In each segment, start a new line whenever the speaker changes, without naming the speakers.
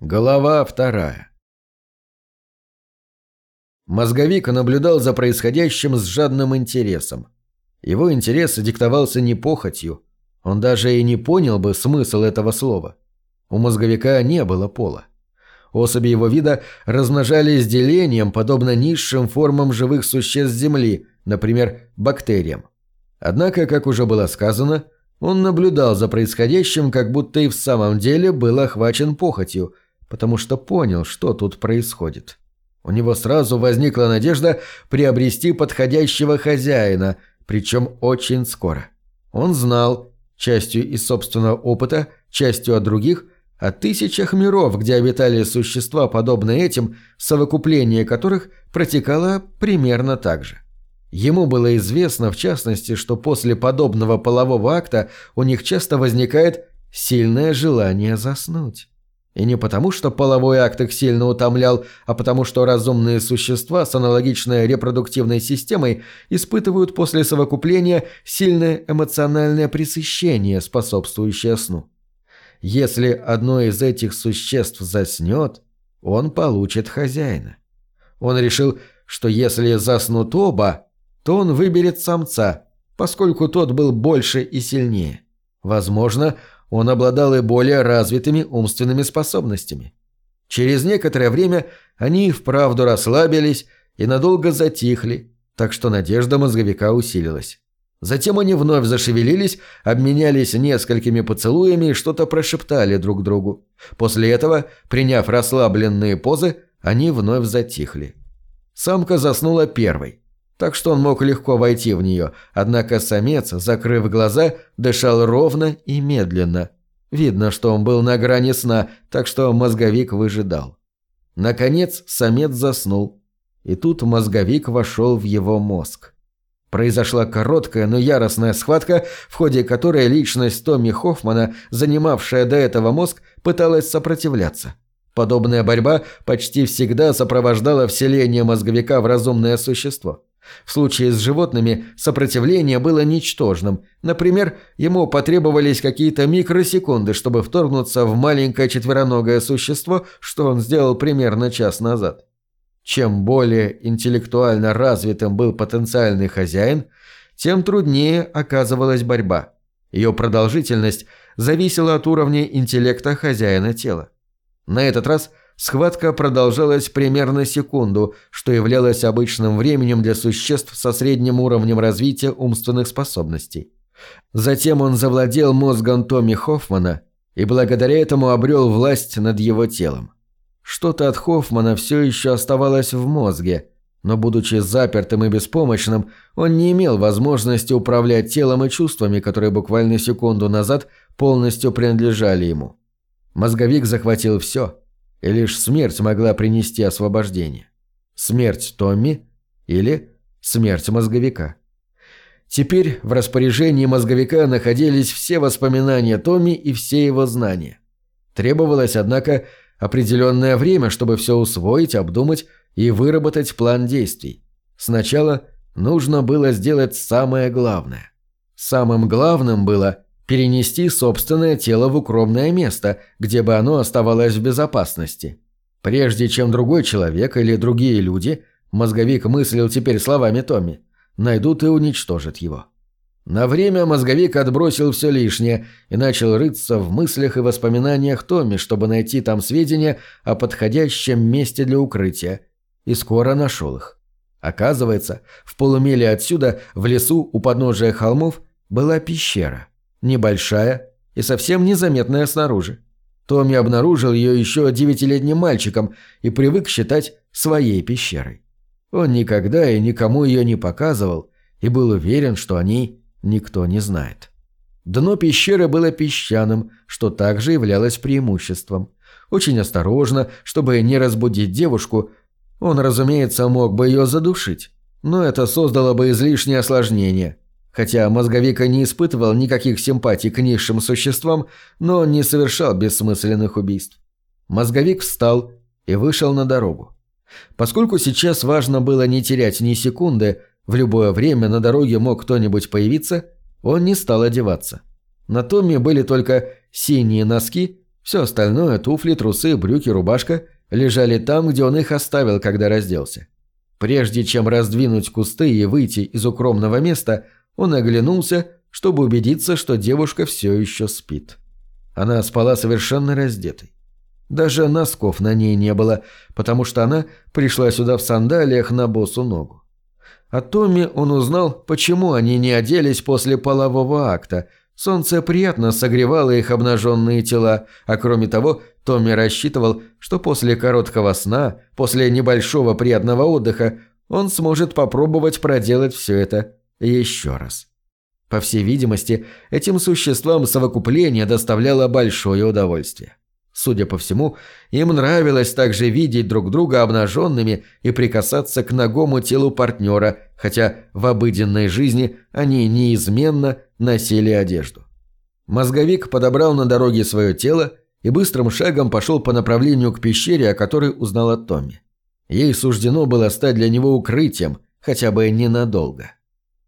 Глава вторая. Мозговик наблюдал за происходящим с жадным интересом. Его интерес диктовался не похотью. Он даже и не понял бы смысл этого слова. У мозговика не было пола. Особи его вида размножались делением, подобно низшим формам живых существ Земли, например, бактериям. Однако, как уже было сказано, он наблюдал за происходящим, как будто и в самом деле был охвачен похотью – потому что понял, что тут происходит. У него сразу возникла надежда приобрести подходящего хозяина, причем очень скоро. Он знал, частью из собственного опыта, частью от других, о тысячах миров, где обитали существа, подобные этим, совокупление которых протекало примерно так же. Ему было известно, в частности, что после подобного полового акта у них часто возникает сильное желание заснуть. И не потому, что половой акт их сильно утомлял, а потому, что разумные существа с аналогичной репродуктивной системой испытывают после совокупления сильное эмоциональное пресыщение, способствующее сну. Если одно из этих существ заснет, он получит хозяина. Он решил, что если заснут оба, то он выберет самца, поскольку тот был больше и сильнее. Возможно, он обладал и более развитыми умственными способностями. Через некоторое время они вправду расслабились и надолго затихли, так что надежда мозговика усилилась. Затем они вновь зашевелились, обменялись несколькими поцелуями и что-то прошептали друг другу. После этого, приняв расслабленные позы, они вновь затихли. Самка заснула первой так что он мог легко войти в нее, однако самец, закрыв глаза, дышал ровно и медленно. Видно, что он был на грани сна, так что мозговик выжидал. Наконец самец заснул, и тут мозговик вошел в его мозг. Произошла короткая, но яростная схватка, в ходе которой личность Томми Хоффмана, занимавшая до этого мозг, пыталась сопротивляться. Подобная борьба почти всегда сопровождала вселение мозговика в разумное существо. В случае с животными сопротивление было ничтожным. Например, ему потребовались какие-то микросекунды, чтобы вторгнуться в маленькое четвероногое существо, что он сделал примерно час назад. Чем более интеллектуально развитым был потенциальный хозяин, тем труднее оказывалась борьба. Ее продолжительность зависела от уровня интеллекта хозяина тела. На этот раз – Схватка продолжалась примерно секунду, что являлось обычным временем для существ со средним уровнем развития умственных способностей. Затем он завладел мозгом Томми Хоффмана и благодаря этому обрел власть над его телом. Что-то от Хоффмана все еще оставалось в мозге, но, будучи запертым и беспомощным, он не имел возможности управлять телом и чувствами, которые буквально секунду назад полностью принадлежали ему. Мозговик захватил все – и лишь смерть могла принести освобождение. Смерть Томми или смерть мозговика. Теперь в распоряжении мозговика находились все воспоминания Томми и все его знания. Требовалось, однако, определенное время, чтобы все усвоить, обдумать и выработать план действий. Сначала нужно было сделать самое главное. Самым главным было перенести собственное тело в укромное место, где бы оно оставалось в безопасности. Прежде чем другой человек или другие люди, мозговик мыслил теперь словами Томми, найдут и уничтожат его. На время мозговик отбросил все лишнее и начал рыться в мыслях и воспоминаниях Томми, чтобы найти там сведения о подходящем месте для укрытия, и скоро нашел их. Оказывается, в полумиле отсюда, в лесу у подножия холмов, была пещера – небольшая и совсем незаметная снаружи. Томми обнаружил ее еще девятилетним мальчиком и привык считать своей пещерой. Он никогда и никому ее не показывал и был уверен, что о ней никто не знает. Дно пещеры было песчаным, что также являлось преимуществом. Очень осторожно, чтобы не разбудить девушку, он, разумеется, мог бы ее задушить, но это создало бы излишнее осложнение – Хотя мозговик не испытывал никаких симпатий к низшим существам, но он не совершал бессмысленных убийств. Мозговик встал и вышел на дорогу. Поскольку сейчас важно было не терять ни секунды, в любое время на дороге мог кто-нибудь появиться, он не стал одеваться. На Томме были только синие носки, Все остальное – туфли, трусы, брюки, рубашка – лежали там, где он их оставил, когда разделся. Прежде чем раздвинуть кусты и выйти из укромного места, он оглянулся, чтобы убедиться, что девушка все еще спит. Она спала совершенно раздетой. Даже носков на ней не было, потому что она пришла сюда в сандалиях на босу ногу. От Томми он узнал, почему они не оделись после полового акта. Солнце приятно согревало их обнаженные тела, а кроме того, Томми рассчитывал, что после короткого сна, после небольшого приятного отдыха, он сможет попробовать проделать все это еще раз. По всей видимости, этим существам совокупление доставляло большое удовольствие. Судя по всему, им нравилось также видеть друг друга обнаженными и прикасаться к ногому телу партнера, хотя в обыденной жизни они неизменно носили одежду. Мозговик подобрал на дороге свое тело и быстрым шагом пошел по направлению к пещере, о которой узнала Томми. Ей суждено было стать для него укрытием, хотя бы ненадолго.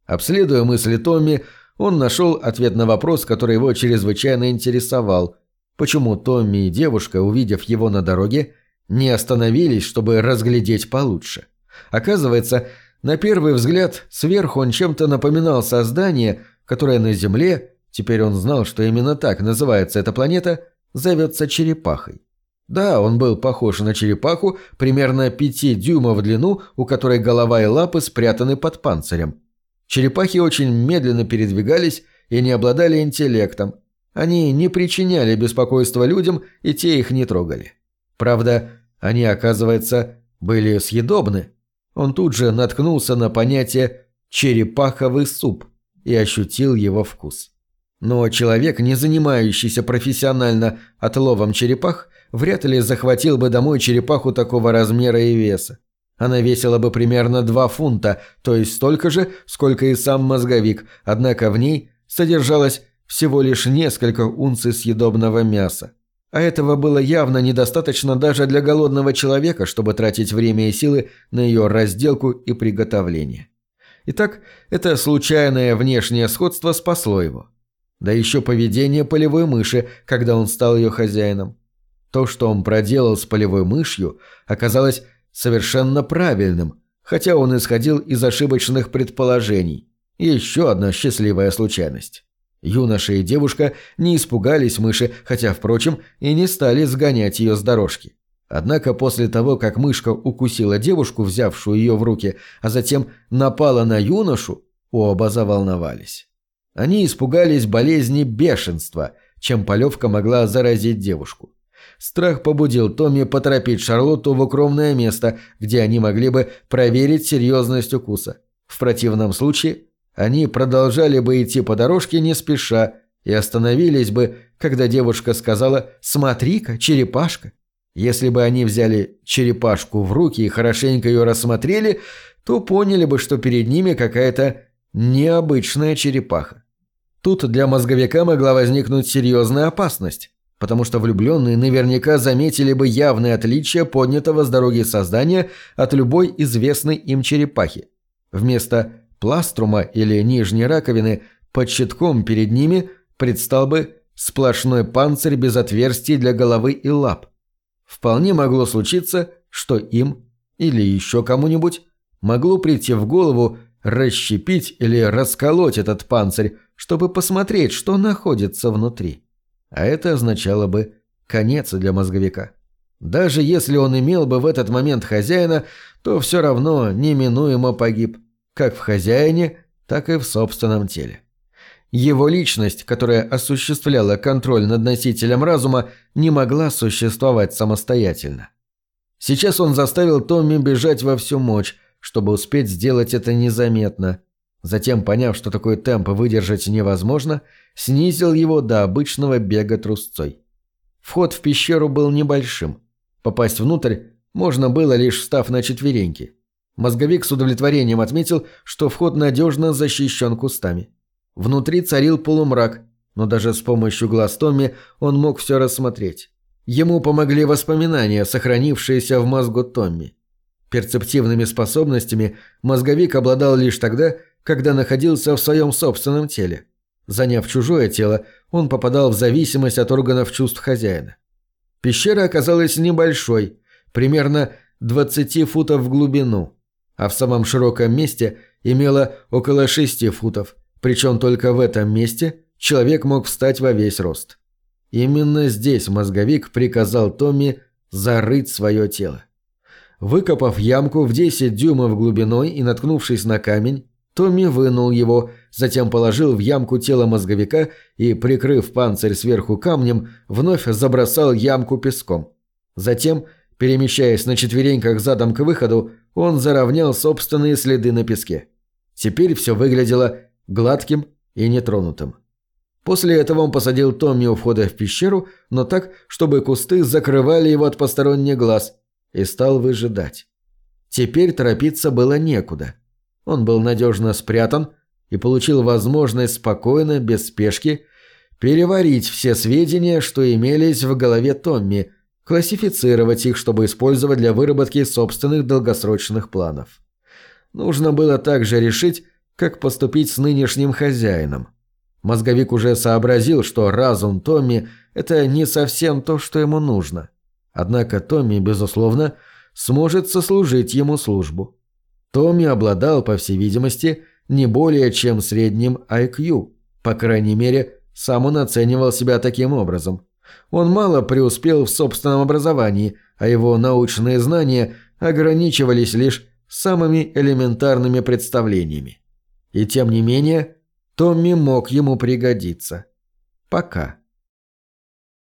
Обследуя мысли Томми, он нашел ответ на вопрос, который его чрезвычайно интересовал – Почему Томми и девушка, увидев его на дороге, не остановились, чтобы разглядеть получше? Оказывается, на первый взгляд, сверху он чем-то напоминал создание, которое на Земле, теперь он знал, что именно так называется эта планета, зовется черепахой. Да, он был похож на черепаху, примерно пяти дюймов в длину, у которой голова и лапы спрятаны под панцирем. Черепахи очень медленно передвигались и не обладали интеллектом, они не причиняли беспокойства людям, и те их не трогали. Правда, они, оказывается, были съедобны. Он тут же наткнулся на понятие «черепаховый суп» и ощутил его вкус. Но человек, не занимающийся профессионально отловом черепах, вряд ли захватил бы домой черепаху такого размера и веса. Она весила бы примерно 2 фунта, то есть столько же, сколько и сам мозговик, однако в ней содержалось всего лишь несколько унций съедобного мяса. А этого было явно недостаточно даже для голодного человека, чтобы тратить время и силы на ее разделку и приготовление. Итак, это случайное внешнее сходство спасло его. Да еще поведение полевой мыши, когда он стал ее хозяином. То, что он проделал с полевой мышью, оказалось совершенно правильным, хотя он исходил из ошибочных предположений. еще одна счастливая случайность. Юноша и девушка не испугались мыши, хотя, впрочем, и не стали сгонять ее с дорожки. Однако после того, как мышка укусила девушку, взявшую ее в руки, а затем напала на юношу, оба заволновались. Они испугались болезни бешенства, чем полевка могла заразить девушку. Страх побудил Томми поторопить Шарлотту в укромное место, где они могли бы проверить серьезность укуса. В противном случае они продолжали бы идти по дорожке не спеша и остановились бы, когда девушка сказала «Смотри-ка, черепашка». Если бы они взяли черепашку в руки и хорошенько ее рассмотрели, то поняли бы, что перед ними какая-то необычная черепаха. Тут для мозговика могла возникнуть серьезная опасность, потому что влюбленные наверняка заметили бы явное отличие поднятого с дороги создания от любой известной им черепахи. Вместо пластрума или нижней раковины, под щитком перед ними предстал бы сплошной панцирь без отверстий для головы и лап. Вполне могло случиться, что им или еще кому-нибудь могло прийти в голову расщепить или расколоть этот панцирь, чтобы посмотреть, что находится внутри. А это означало бы конец для мозговика. Даже если он имел бы в этот момент хозяина, то все равно неминуемо погиб как в хозяине, так и в собственном теле. Его личность, которая осуществляла контроль над носителем разума, не могла существовать самостоятельно. Сейчас он заставил Томми бежать во всю мощь, чтобы успеть сделать это незаметно. Затем, поняв, что такой темп выдержать невозможно, снизил его до обычного бега трусцой. Вход в пещеру был небольшим. Попасть внутрь можно было лишь встав на четвереньки. Мозговик с удовлетворением отметил, что вход надежно защищен кустами. Внутри царил полумрак, но даже с помощью глаз Томми он мог все рассмотреть. Ему помогли воспоминания, сохранившиеся в мозгу Томми. Перцептивными способностями мозговик обладал лишь тогда, когда находился в своем собственном теле. Заняв чужое тело, он попадал в зависимость от органов чувств хозяина. Пещера оказалась небольшой, примерно 20 футов в глубину, а в самом широком месте имела около 6 футов, причем только в этом месте человек мог встать во весь рост. Именно здесь мозговик приказал Томми зарыть свое тело. Выкопав ямку в 10 дюймов глубиной и наткнувшись на камень, Томми вынул его, затем положил в ямку тело мозговика и, прикрыв панцирь сверху камнем, вновь забросал ямку песком. Затем, перемещаясь на четвереньках задом к выходу, он заровнял собственные следы на песке. Теперь все выглядело гладким и нетронутым. После этого он посадил Томми у входа в пещеру, но так, чтобы кусты закрывали его от посторонних глаз, и стал выжидать. Теперь торопиться было некуда. Он был надежно спрятан и получил возможность спокойно, без спешки, переварить все сведения, что имелись в голове Томми, классифицировать их, чтобы использовать для выработки собственных долгосрочных планов. Нужно было также решить, как поступить с нынешним хозяином. Мозговик уже сообразил, что разум Томми – это не совсем то, что ему нужно. Однако Томми, безусловно, сможет сослужить ему службу. Томми обладал, по всей видимости, не более чем средним IQ. По крайней мере, сам он оценивал себя таким образом. Он мало преуспел в собственном образовании, а его научные знания ограничивались лишь самыми элементарными представлениями. И тем не менее, Томми мог ему пригодиться. Пока.